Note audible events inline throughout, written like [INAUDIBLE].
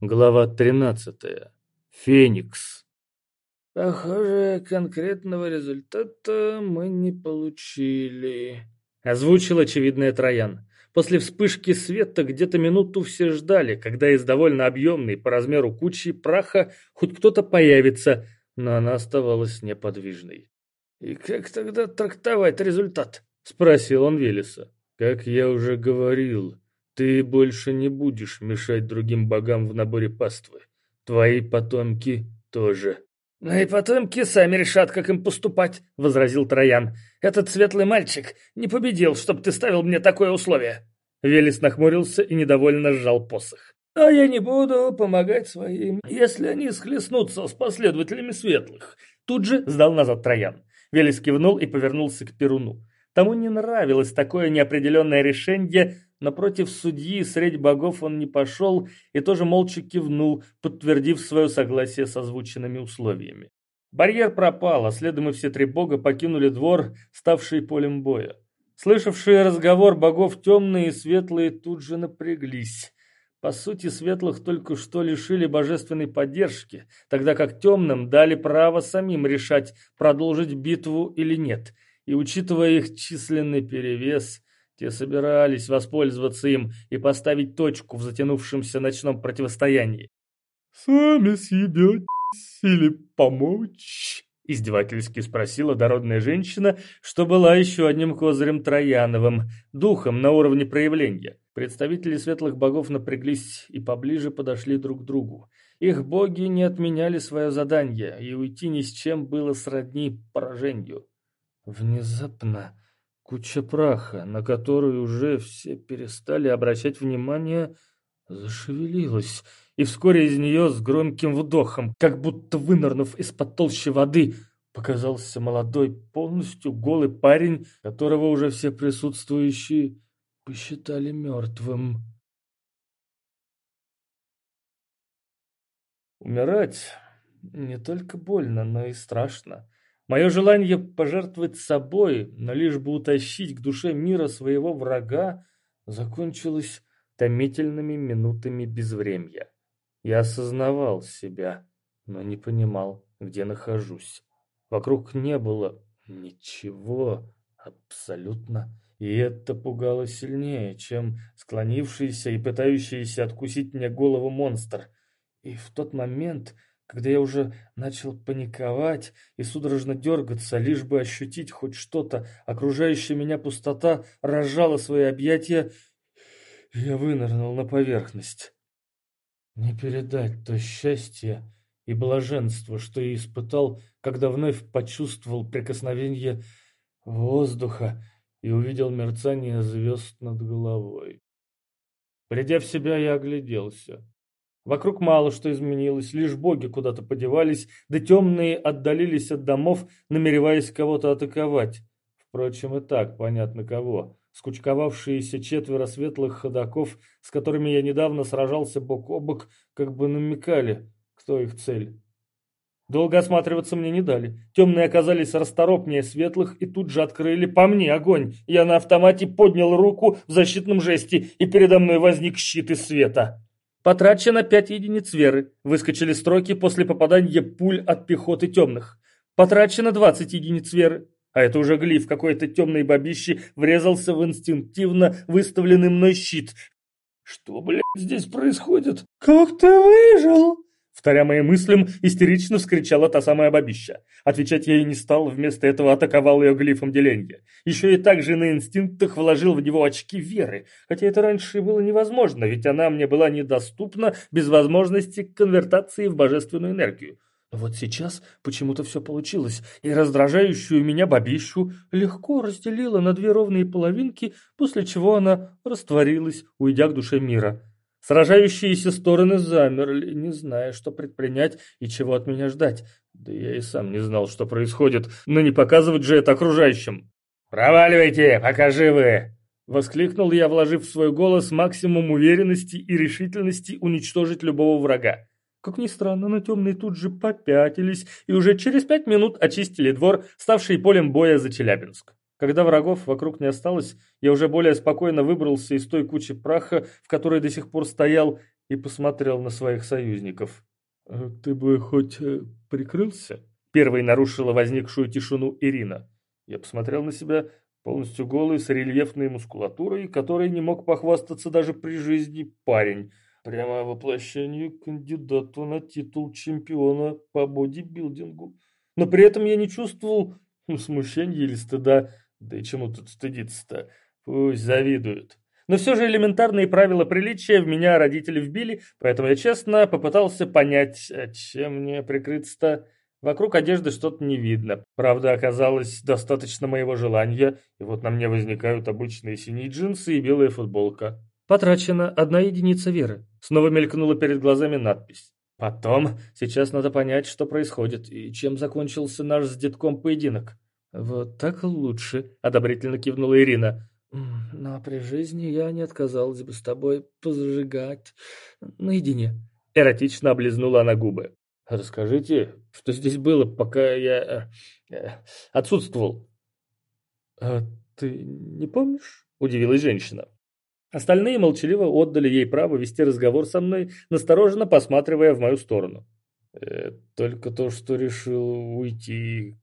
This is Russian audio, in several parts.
Глава 13. Феникс. «Похоже, конкретного результата мы не получили», — озвучил очевидный Троян. После вспышки света где-то минуту все ждали, когда из довольно объемной по размеру кучи праха хоть кто-то появится, но она оставалась неподвижной. «И как тогда трактовать результат?» — спросил он Велеса. «Как я уже говорил, ты больше не будешь мешать другим богам в наборе паствы. Твои потомки тоже». «Мои потомки сами решат, как им поступать», — возразил Троян. «Этот светлый мальчик не победил, чтоб ты ставил мне такое условие». Велес нахмурился и недовольно сжал посох. «А я не буду помогать своим, если они схлестнутся с последователями светлых». Тут же сдал назад Троян. Велес кивнул и повернулся к Перуну. Тому не нравилось такое неопределенное решение, но против судьи средь богов он не пошел и тоже молча кивнул, подтвердив свое согласие с озвученными условиями. Барьер пропал, а следом и все три бога покинули двор, ставший полем боя. Слышавшие разговор богов темные и светлые тут же напряглись. По сути, светлых только что лишили божественной поддержки, тогда как темным дали право самим решать, продолжить битву или нет – и, учитывая их численный перевес, те собирались воспользоваться им и поставить точку в затянувшемся ночном противостоянии. «Сами съебетесь или помочь?» — издевательски спросила дородная женщина, что была еще одним козырем Трояновым, духом на уровне проявления. Представители светлых богов напряглись и поближе подошли друг к другу. Их боги не отменяли свое задание, и уйти ни с чем было сродни поражению. Внезапно куча праха, на которую уже все перестали обращать внимание, зашевелилась, и вскоре из нее с громким вдохом, как будто вынырнув из-под толщи воды, показался молодой, полностью голый парень, которого уже все присутствующие посчитали мертвым. Умирать не только больно, но и страшно. Мое желание пожертвовать собой, но лишь бы утащить к душе мира своего врага, закончилось томительными минутами безвремья. Я осознавал себя, но не понимал, где нахожусь. Вокруг не было ничего абсолютно. И это пугало сильнее, чем склонившийся и пытающийся откусить мне голову монстр. И в тот момент когда я уже начал паниковать и судорожно дергаться, лишь бы ощутить хоть что-то, окружающая меня пустота разжала свои объятия, я вынырнул на поверхность. Не передать то счастье и блаженство, что я испытал, когда вновь почувствовал прикосновение воздуха и увидел мерцание звезд над головой. Придя в себя, я огляделся. Вокруг мало что изменилось, лишь боги куда-то подевались, да темные отдалились от домов, намереваясь кого-то атаковать. Впрочем, и так понятно кого. Скучковавшиеся четверо светлых ходаков, с которыми я недавно сражался бок о бок, как бы намекали, кто их цель. Долго осматриваться мне не дали. Темные оказались расторопнее светлых и тут же открыли по мне огонь. Я на автомате поднял руку в защитном жесте, и передо мной возник щит из света. Потрачено 5 единиц веры. Выскочили строки после попадания пуль от пехоты темных. Потрачено 20 единиц веры. А это уже глиф какой-то темной бабищи врезался в инстинктивно выставленный мной щит. Что, блядь, здесь происходит? Как ты выжил? Вторя моим мыслям, истерично вскричала та самая бабища. Отвечать я ей не стал, вместо этого атаковал ее глифом деленья. Еще и так же на инстинктах вложил в него очки веры, хотя это раньше было невозможно, ведь она мне была недоступна без возможности конвертации в божественную энергию. Но вот сейчас почему-то все получилось, и раздражающую меня бабищу легко разделила на две ровные половинки, после чего она растворилась, уйдя к душе мира. Сражающиеся стороны замерли, не зная, что предпринять и чего от меня ждать. Да я и сам не знал, что происходит, но не показывать же это окружающим. «Проваливайте, пока живы!» Воскликнул я, вложив в свой голос максимум уверенности и решительности уничтожить любого врага. Как ни странно, но темные тут же попятились и уже через пять минут очистили двор, ставший полем боя за Челябинск. Когда врагов вокруг не осталось, я уже более спокойно выбрался из той кучи праха, в которой до сих пор стоял, и посмотрел на своих союзников. «Э, «Ты бы хоть э, прикрылся?» Первой нарушила возникшую тишину Ирина. Я посмотрел на себя, полностью голый, с рельефной мускулатурой, которой не мог похвастаться даже при жизни парень. Прямо воплощение кандидату на титул чемпиона по бодибилдингу. Но при этом я не чувствовал [LAUGHS] ну, смущения или стыда. Да и чему тут стыдиться-то? Пусть завидуют. Но все же элементарные правила приличия в меня родители вбили, поэтому я честно попытался понять, а чем мне прикрыться-то. Вокруг одежды что-то не видно. Правда, оказалось достаточно моего желания, и вот на мне возникают обычные синие джинсы и белая футболка. Потрачена одна единица веры. Снова мелькнула перед глазами надпись. Потом, сейчас надо понять, что происходит и чем закончился наш с детком поединок. Вот так лучше, одобрительно кивнула Ирина. Но при жизни я не отказалась бы с тобой позажигать наедине. Эротично облизнула она губы. Расскажите, что здесь было, пока я э, э, отсутствовал? А ты не помнишь? Удивилась женщина. Остальные молчаливо отдали ей право вести разговор со мной, настороженно посматривая в мою сторону. Э, «Только то, что решил уйти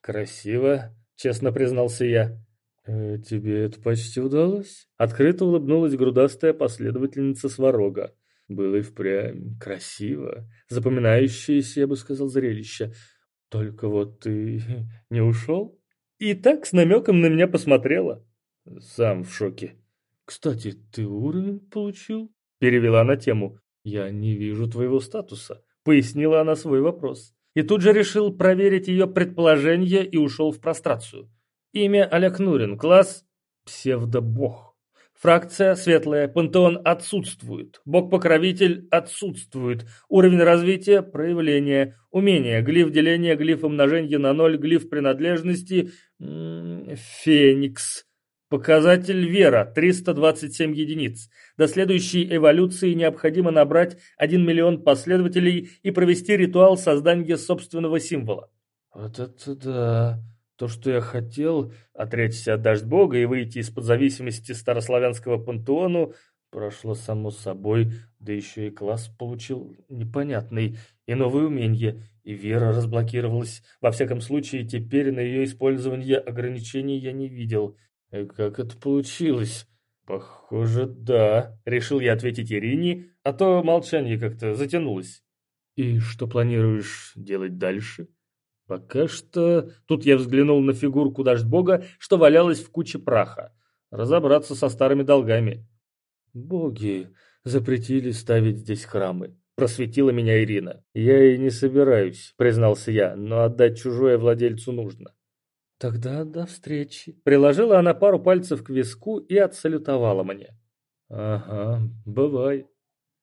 красиво», — честно признался я. «Э, «Тебе это почти удалось?» Открыто улыбнулась грудастая последовательница Сварога. Было и впрямь красиво, запоминающееся, я бы сказал, зрелище. Только вот ты не ушел? И так с намеком на меня посмотрела. Сам в шоке. «Кстати, ты уровень получил?» Перевела на тему. «Я не вижу твоего статуса», — пояснила она свой вопрос. И тут же решил проверить ее предположение и ушел в прострацию. Имя Олег Нурин, класс псевдобог. Фракция светлая, пантеон отсутствует, бог-покровитель отсутствует, уровень развития – проявление, умение, глиф деления, глиф умножения на ноль, глиф принадлежности – феникс. Показатель вера – 327 единиц. До следующей эволюции необходимо набрать 1 миллион последователей и провести ритуал создания собственного символа. Вот это да! То, что я хотел, отречься от дождь бога и выйти из-под зависимости старославянского пантеону, прошло само собой, да еще и класс получил непонятный, и новые умения, и вера разблокировалась. Во всяком случае, теперь на ее использование ограничений я не видел. И как это получилось? Похоже, да, решил я ответить Ирине, а то молчание как-то затянулось. И что планируешь делать дальше? Пока что... Тут я взглянул на фигурку Дождь-бога, что валялась в куче праха. Разобраться со старыми долгами. Боги запретили ставить здесь храмы. Просветила меня Ирина. Я и не собираюсь, признался я, но отдать чужое владельцу нужно. «Тогда до встречи». Приложила она пару пальцев к виску и отсалютовала мне. «Ага, бывай».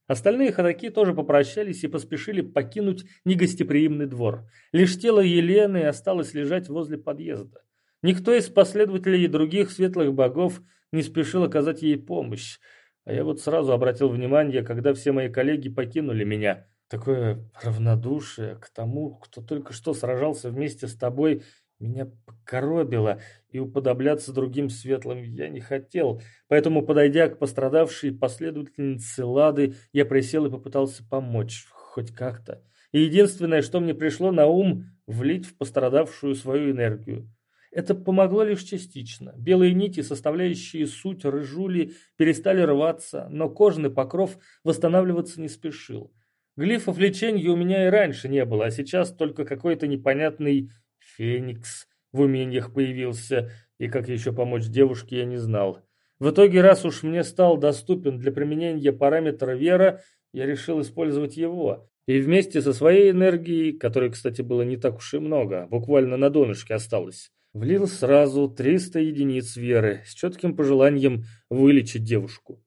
Остальные ходаки тоже попрощались и поспешили покинуть негостеприимный двор. Лишь тело Елены осталось лежать возле подъезда. Никто из последователей других светлых богов не спешил оказать ей помощь. А я вот сразу обратил внимание, когда все мои коллеги покинули меня. Такое равнодушие к тому, кто только что сражался вместе с тобой меня покоробило, и уподобляться другим светлым я не хотел, поэтому, подойдя к пострадавшей последовательнице Лады, я присел и попытался помочь, хоть как-то. И единственное, что мне пришло на ум, влить в пострадавшую свою энергию. Это помогло лишь частично. Белые нити, составляющие суть рыжули, перестали рваться, но кожный покров восстанавливаться не спешил. Глифов лечения у меня и раньше не было, а сейчас только какой-то непонятный Феникс в умениях появился, и как еще помочь девушке я не знал. В итоге, раз уж мне стал доступен для применения параметра вера, я решил использовать его. И вместе со своей энергией, которой, кстати, было не так уж и много, буквально на донышке осталось, влил сразу 300 единиц веры с четким пожеланием вылечить девушку.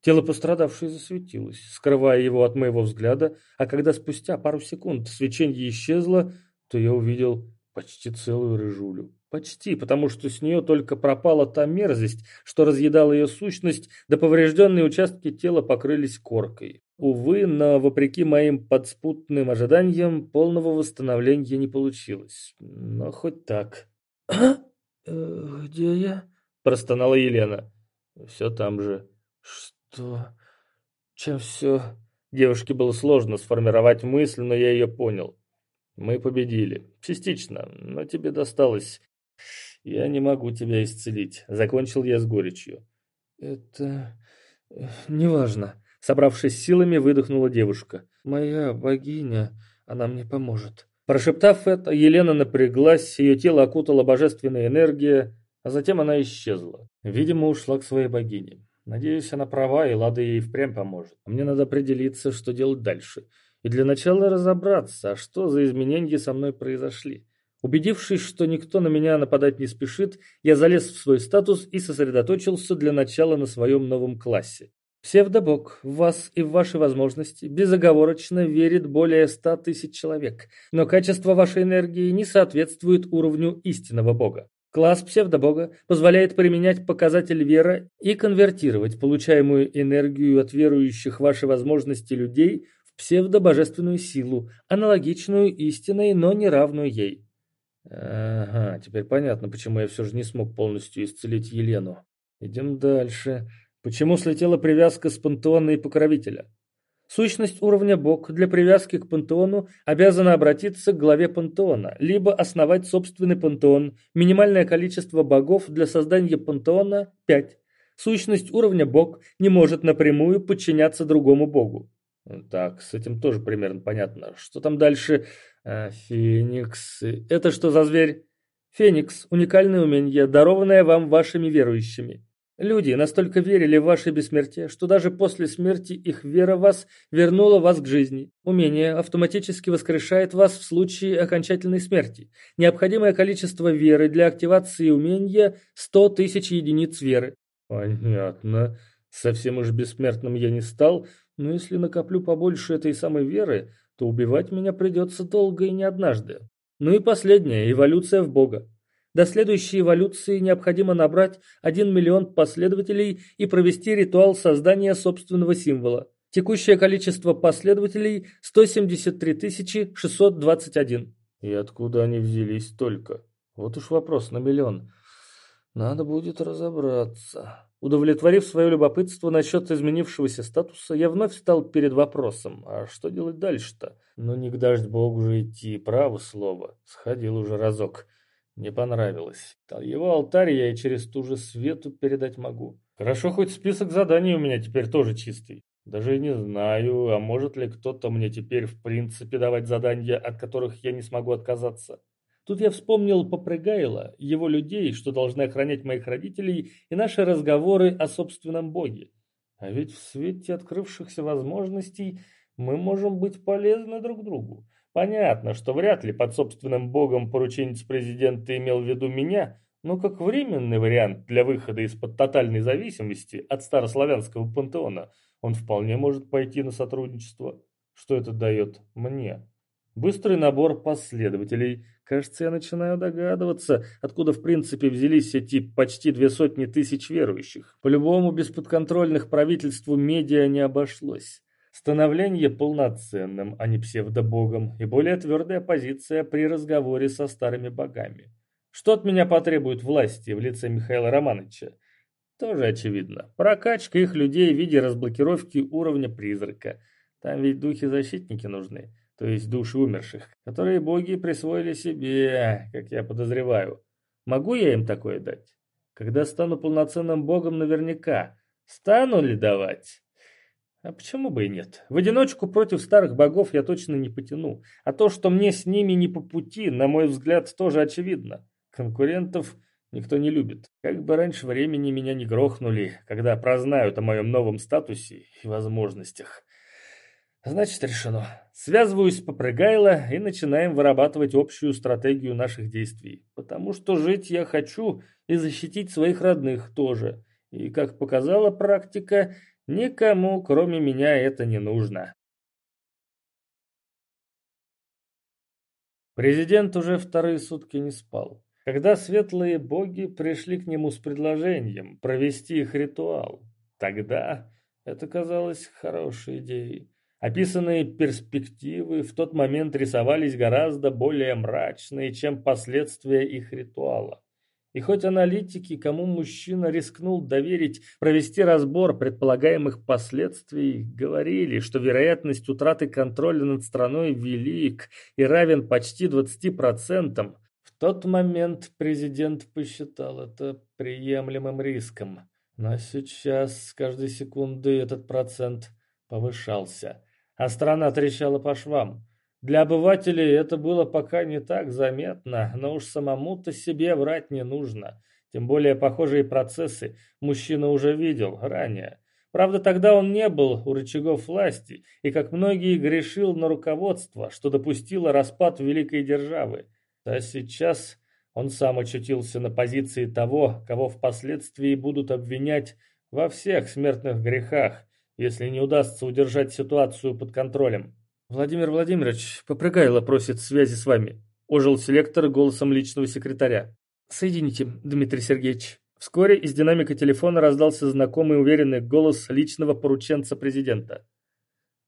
Тело пострадавшей засветилось, скрывая его от моего взгляда, а когда спустя пару секунд свечение исчезло, то я увидел Почти целую рыжулю. Почти, потому что с нее только пропала та мерзость, что разъедала ее сущность, да поврежденные участки тела покрылись коркой. Увы, но вопреки моим подспутным ожиданиям, полного восстановления не получилось. Но хоть так. «А? Э, «Где я?» – простонала Елена. «Все там же». «Что? Чем все... Девушке было сложно сформировать мысль, но я ее понял. Мы победили. Частично, но тебе досталось. Я не могу тебя исцелить. Закончил я с горечью. Это... Э, неважно. Собравшись силами, выдохнула девушка. Моя богиня, она мне поможет. Прошептав это, Елена напряглась, ее тело окутала божественная энергия, а затем она исчезла. Видимо, ушла к своей богине. Надеюсь, она права, и Лада ей впрямь поможет. Мне надо определиться, что делать дальше. И для начала разобраться, а что за изменения со мной произошли. Убедившись, что никто на меня нападать не спешит, я залез в свой статус и сосредоточился для начала на своем новом классе. Псевдобог в вас и в ваши возможности безоговорочно верит более ста тысяч человек, но качество вашей энергии не соответствует уровню истинного бога. Класс псевдобога позволяет применять показатель вера и конвертировать получаемую энергию от верующих ваши возможности людей псевдобожественную силу, аналогичную истинной, но не равную ей. Ага, теперь понятно, почему я все же не смог полностью исцелить Елену. Идем дальше. Почему слетела привязка с пантеона и покровителя? Сущность уровня Бог для привязки к пантеону обязана обратиться к главе пантеона, либо основать собственный пантеон. Минимальное количество богов для создания пантеона – 5. Сущность уровня Бог не может напрямую подчиняться другому богу. Так, с этим тоже примерно понятно. Что там дальше? А, Феникс. Это что за зверь? Феникс – уникальное умение, дарованное вам вашими верующими. Люди настолько верили в ваше бессмертие, что даже после смерти их вера в вас вернула вас к жизни. Умение автоматически воскрешает вас в случае окончательной смерти. Необходимое количество веры для активации умения – 100 тысяч единиц веры. Понятно. Совсем уж бессмертным я не стал, но если накоплю побольше этой самой веры, то убивать меня придется долго и не однажды. Ну и последняя – эволюция в Бога. До следующей эволюции необходимо набрать 1 миллион последователей и провести ритуал создания собственного символа. Текущее количество последователей – 173 621. И откуда они взялись только? Вот уж вопрос на миллион. Надо будет разобраться. Удовлетворив свое любопытство насчет изменившегося статуса, я вновь встал перед вопросом, а что делать дальше-то? Ну не к дождь Богу же идти, право слово. Сходил уже разок. Не понравилось. Его алтарь я и через ту же свету передать могу. Хорошо, хоть список заданий у меня теперь тоже чистый. Даже не знаю, а может ли кто-то мне теперь в принципе давать задания, от которых я не смогу отказаться. Тут я вспомнил Попрыгайло, его людей, что должны охранять моих родителей, и наши разговоры о собственном боге. А ведь в свете открывшихся возможностей мы можем быть полезны друг другу. Понятно, что вряд ли под собственным богом порученец президента имел в виду меня, но как временный вариант для выхода из-под тотальной зависимости от старославянского пантеона он вполне может пойти на сотрудничество. Что это дает мне? Быстрый набор последователей. Кажется, я начинаю догадываться, откуда в принципе взялись эти почти две сотни тысяч верующих. По-любому без подконтрольных правительству медиа не обошлось. Становление полноценным, а не псевдобогом, и более твердая позиция при разговоре со старыми богами. Что от меня потребует власти в лице Михаила Романовича? Тоже очевидно. Прокачка их людей в виде разблокировки уровня призрака. Там ведь духи-защитники нужны, то есть души умерших, которые боги присвоили себе, как я подозреваю. Могу я им такое дать? Когда стану полноценным богом наверняка. Стану ли давать? А почему бы и нет? В одиночку против старых богов я точно не потяну. А то, что мне с ними не по пути, на мой взгляд, тоже очевидно. Конкурентов никто не любит. Как бы раньше времени меня не грохнули, когда прознают о моем новом статусе и возможностях. Значит, решено. Связываюсь с Попрыгайло и начинаем вырабатывать общую стратегию наших действий. Потому что жить я хочу и защитить своих родных тоже. И, как показала практика, Никому, кроме меня, это не нужно. Президент уже вторые сутки не спал. Когда светлые боги пришли к нему с предложением провести их ритуал, тогда это казалось хорошей идеей. Описанные перспективы в тот момент рисовались гораздо более мрачные, чем последствия их ритуала. И хоть аналитики, кому мужчина рискнул доверить провести разбор предполагаемых последствий, говорили, что вероятность утраты контроля над страной велик и равен почти 20%, в тот момент президент посчитал это приемлемым риском. Но сейчас с каждой секунды этот процент повышался, а страна трещала по швам. Для обывателей это было пока не так заметно, но уж самому-то себе врать не нужно. Тем более похожие процессы мужчина уже видел ранее. Правда, тогда он не был у рычагов власти и, как многие, грешил на руководство, что допустило распад великой державы. А сейчас он сам очутился на позиции того, кого впоследствии будут обвинять во всех смертных грехах, если не удастся удержать ситуацию под контролем. «Владимир Владимирович, Попрыгайло просит связи с вами», – ожил селектор голосом личного секретаря. «Соедините, Дмитрий Сергеевич». Вскоре из динамика телефона раздался знакомый уверенный голос личного порученца президента.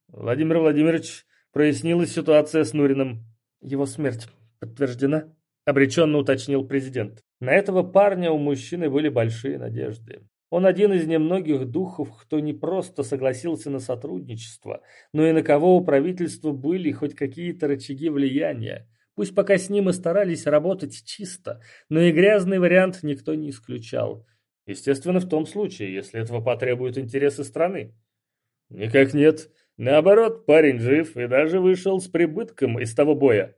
«Владимир Владимирович, прояснилась ситуация с Нуриным. Его смерть подтверждена?» – обреченно уточнил президент. На этого парня у мужчины были большие надежды. Он один из немногих духов, кто не просто согласился на сотрудничество, но и на кого у правительства были хоть какие-то рычаги влияния. Пусть пока с ним и старались работать чисто, но и грязный вариант никто не исключал. Естественно, в том случае, если этого потребуют интересы страны. Никак нет. Наоборот, парень жив и даже вышел с прибытком из того боя.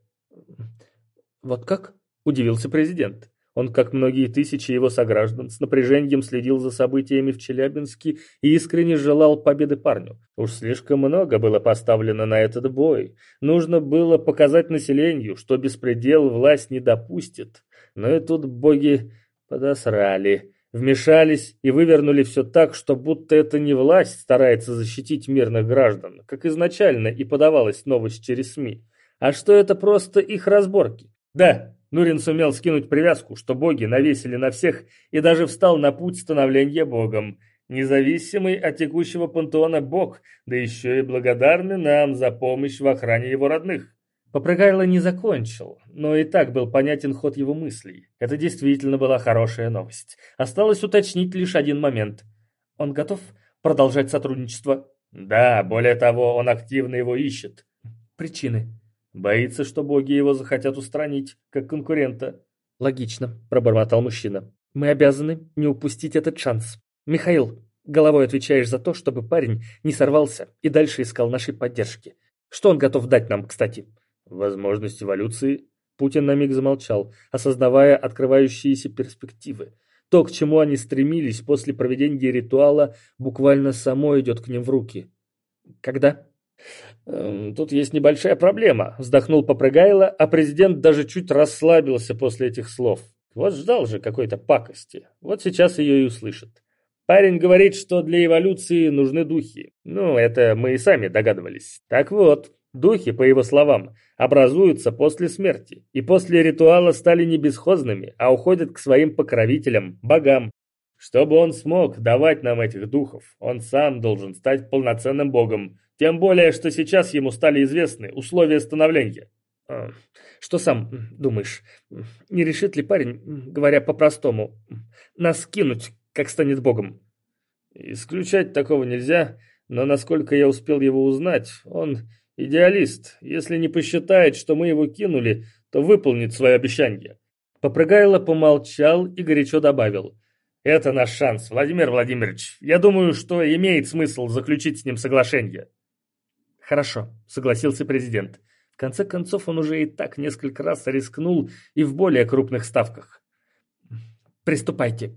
Вот как? Удивился президент. Он, как многие тысячи его сограждан, с напряжением следил за событиями в Челябинске и искренне желал победы парню. Уж слишком много было поставлено на этот бой. Нужно было показать населению, что беспредел власть не допустит. Но и тут боги подосрали, вмешались и вывернули все так, что будто это не власть старается защитить мирных граждан, как изначально и подавалась новость через СМИ, а что это просто их разборки. Да, Нурин сумел скинуть привязку, что боги навесили на всех, и даже встал на путь становления богом. Независимый от текущего пантеона бог, да еще и благодарный нам за помощь в охране его родных. Попрыгайло не закончил, но и так был понятен ход его мыслей. Это действительно была хорошая новость. Осталось уточнить лишь один момент. Он готов продолжать сотрудничество? Да, более того, он активно его ищет. Причины? Боится, что боги его захотят устранить, как конкурента. Логично, пробормотал мужчина. Мы обязаны не упустить этот шанс. Михаил, головой отвечаешь за то, чтобы парень не сорвался и дальше искал нашей поддержки. Что он готов дать нам, кстати? Возможность эволюции. Путин на миг замолчал, осознавая открывающиеся перспективы. То, к чему они стремились после проведения ритуала, буквально само идет к ним в руки. Когда? Эм, «Тут есть небольшая проблема», — вздохнул Попрыгайло, а президент даже чуть расслабился после этих слов. Вот ждал же какой-то пакости. Вот сейчас ее и услышит. Парень говорит, что для эволюции нужны духи. Ну, это мы и сами догадывались. Так вот, духи, по его словам, образуются после смерти. И после ритуала стали не бесхозными, а уходят к своим покровителям, богам. Чтобы он смог давать нам этих духов, он сам должен стать полноценным богом, тем более, что сейчас ему стали известны условия становления. А, что сам думаешь, не решит ли парень, говоря по-простому, нас кинуть, как станет богом? Исключать такого нельзя, но насколько я успел его узнать, он идеалист. Если не посчитает, что мы его кинули, то выполнит свое обещание. Попрыгайло помолчал и горячо добавил. Это наш шанс, Владимир Владимирович. Я думаю, что имеет смысл заключить с ним соглашение. «Хорошо», — согласился президент. В конце концов, он уже и так несколько раз рискнул и в более крупных ставках. «Приступайте»,